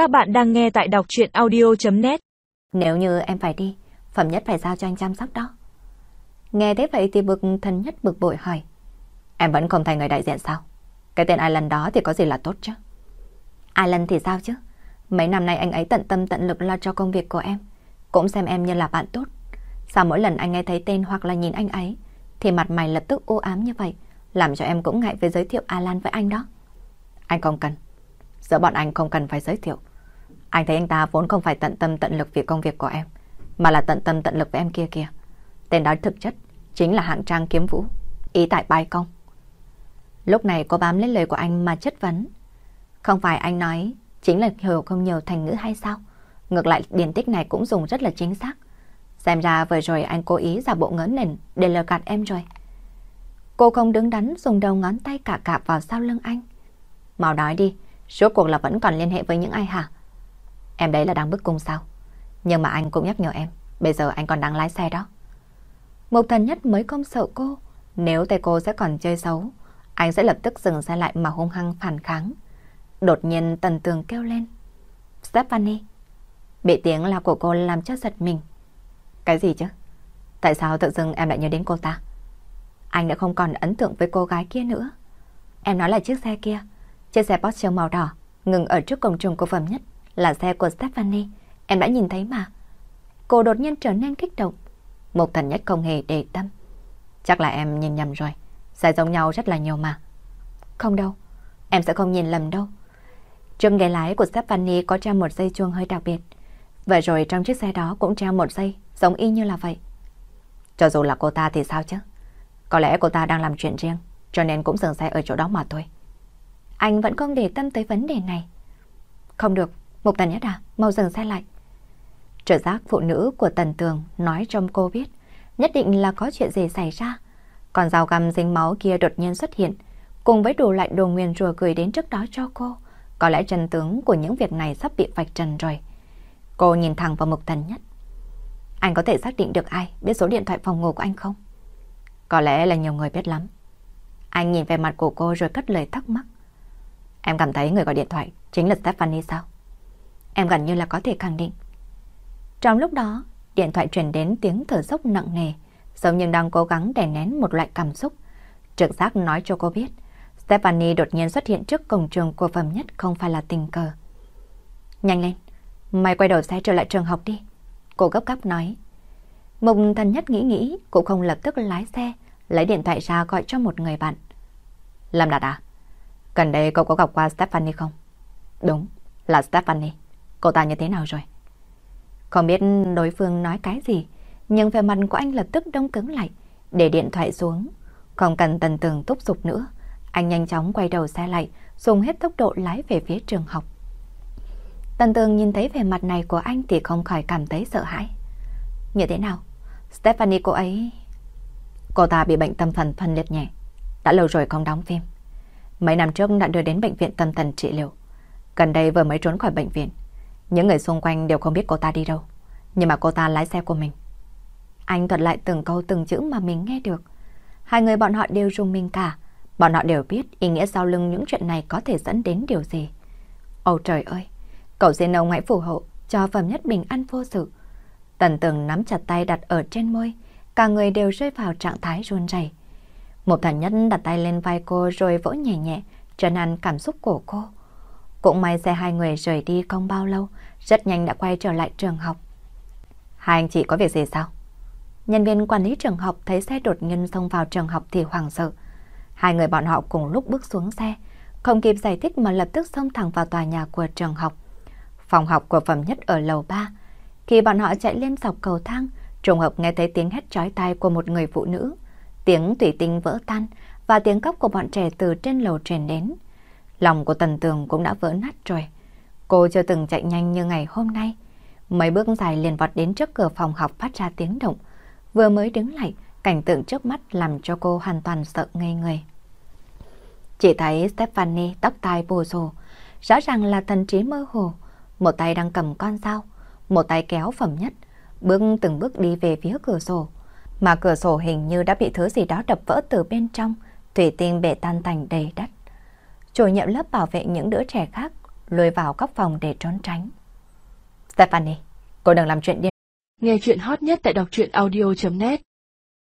Các bạn đang nghe tại đọc chuyện audio.net Nếu như em phải đi, Phẩm Nhất phải giao cho anh chăm sóc đó. Nghe thế vậy thì bực thần nhất bực bội hỏi. Em vẫn không thành người đại diện sao? Cái tên Alan đó thì có gì là tốt chứ? Alan thì sao chứ? Mấy năm nay anh ấy tận tâm tận lực lo cho công việc của em. Cũng xem em như là bạn tốt. Sao mỗi lần anh nghe thấy tên hoặc là nhìn anh ấy thì mặt mày lập tức u ám như vậy, làm cho em cũng ngại về giới thiệu Alan với anh đó. Anh không cần. Giữa bọn anh không cần phải giới thiệu. Anh thấy anh ta vốn không phải tận tâm tận lực vì công việc của em, mà là tận tâm tận lực với em kia kìa. Tên đó thực chất chính là hạng trang kiếm vũ, ý tại bài công. Lúc này cô bám lấy lời của anh mà chất vấn. Không phải anh nói chính là hiểu không nhiều thành ngữ hay sao? Ngược lại điển tích này cũng dùng rất là chính xác. Xem ra vừa rồi anh cố ý giả bộ ngớ nền để lừa gạt em rồi. Cô không đứng đắn dùng đầu ngón tay cả cạp vào sau lưng anh. Mau nói đi, suốt cuộc là vẫn còn liên hệ với những ai hả? Em đấy là đang bức cung sao? Nhưng mà anh cũng nhắc nhở em, bây giờ anh còn đang lái xe đó. Mục thần nhất mới không sợ cô, nếu tay cô sẽ còn chơi xấu, anh sẽ lập tức dừng xe lại mà hung hăng phản kháng. Đột nhiên tần tường kêu lên. Stephanie, bị tiếng là của cô làm cho giật mình. Cái gì chứ? Tại sao tự dưng em lại nhớ đến cô ta? Anh đã không còn ấn tượng với cô gái kia nữa. Em nói là chiếc xe kia, Chiếc xe Porsche màu đỏ ngừng ở trước cổng trường cô phẩm nhất là xe của Stephanie. Em đã nhìn thấy mà. Cô đột nhiên trở nên kích động. Một thần nhất không hề để tâm. Chắc là em nhìn nhầm rồi. Xe giống nhau rất là nhiều mà. Không đâu. Em sẽ không nhìn lầm đâu. Trong ghế lái của Stephanie có treo một dây chuông hơi đặc biệt. Vậy rồi trong chiếc xe đó cũng treo một dây giống y như là vậy. Cho dù là cô ta thì sao chứ? Có lẽ cô ta đang làm chuyện riêng, cho nên cũng dừng xe ở chỗ đó mà thôi. Anh vẫn không để tâm tới vấn đề này. Không được, Mục Tần Nhất à, mau dừng xe lại. Trợ giác phụ nữ của Tần Tường nói cho cô biết, nhất định là có chuyện gì xảy ra. Còn rào găm dính máu kia đột nhiên xuất hiện, cùng với đủ loại đồ nguyên rùa gửi đến trước đó cho cô. Có lẽ trần tướng của những việc này sắp bị vạch trần rồi. Cô nhìn thẳng vào Mục Tần Nhất. Anh có thể xác định được ai biết số điện thoại phòng ngủ của anh không? Có lẽ là nhiều người biết lắm. Anh nhìn về mặt của cô rồi cất lời thắc mắc. Em cảm thấy người gọi điện thoại chính là Stephanie sao? Em gần như là có thể khẳng định. Trong lúc đó, điện thoại truyền đến tiếng thở dốc nặng nề, giống như đang cố gắng đè nén một loại cảm xúc. Trực giác nói cho cô biết, Stephanie đột nhiên xuất hiện trước cổng trường của phẩm nhất không phải là tình cờ. Nhanh lên, mày quay đầu xe trở lại trường học đi. Cô gấp gáp nói. Mục thần nhất nghĩ nghĩ, cũng không lập tức lái xe, lấy điện thoại ra gọi cho một người bạn. Lâm Đạt à? Gần đây cậu có gặp qua Stephanie không? Đúng, là Stephanie. Cô ta như thế nào rồi? Không biết đối phương nói cái gì, nhưng về mặt của anh lập tức đông cứng lại, để điện thoại xuống. Không cần tần tường túc giục nữa, anh nhanh chóng quay đầu xe lại, dùng hết tốc độ lái về phía trường học. Tần tường nhìn thấy vẻ mặt này của anh thì không khỏi cảm thấy sợ hãi. Như thế nào? Stephanie cô ấy... Cô ta bị bệnh tâm thần phân liệt nhẹ, đã lâu rồi không đóng phim. Mấy năm trước đã đưa đến bệnh viện tâm thần trị liệu. Gần đây vừa mới trốn khỏi bệnh viện. Những người xung quanh đều không biết cô ta đi đâu. Nhưng mà cô ta lái xe của mình. Anh thuật lại từng câu từng chữ mà mình nghe được. Hai người bọn họ đều rung mình cả. Bọn họ đều biết ý nghĩa sau lưng những chuyện này có thể dẫn đến điều gì. Ôi trời ơi! Cậu xin ông hãy phù hộ cho phẩm nhất bình an vô sự. Tần tường nắm chặt tay đặt ở trên môi. Cả người đều rơi vào trạng thái run rẩy. Một thần nhất đặt tay lên vai cô rồi vỗ nhẹ nhẹ, trấn an cảm xúc của cô. Cũng may xe hai người rời đi không bao lâu, rất nhanh đã quay trở lại trường học. Hai anh chị có việc gì sao? Nhân viên quản lý trường học thấy xe đột nhiên xông vào trường học thì hoảng sợ. Hai người bọn họ cùng lúc bước xuống xe, không kịp giải thích mà lập tức xông thẳng vào tòa nhà của trường học. Phòng học của phẩm nhất ở lầu 3. Khi bọn họ chạy lên dọc cầu thang, trùng hợp nghe thấy tiếng hét chói tai của một người phụ nữ. Tiếng thủy tinh vỡ tan và tiếng khóc của bọn trẻ từ trên lầu truyền đến. Lòng của Tần Tường cũng đã vỡ nát rồi. Cô chưa từng chạy nhanh như ngày hôm nay. Mấy bước dài liền vọt đến trước cửa phòng học phát ra tiếng động. Vừa mới đứng lại, cảnh tượng trước mắt làm cho cô hoàn toàn sợ ngây người. Chỉ thấy Stephanie tóc tai bù xù, rõ ràng là thần trí mơ hồ. Một tay đang cầm con dao, một tay kéo phẩm nhất, bước từng bước đi về phía cửa sổ mà cửa sổ hình như đã bị thứ gì đó đập vỡ từ bên trong, thủy tinh bể tan tành đầy đất. Chủ nhiệm lớp bảo vệ những đứa trẻ khác lùi vào góc phòng để trốn tránh. Stephanie, cô đừng làm chuyện điên. Nghe chuyện hot nhất tại đọc truyện audio.net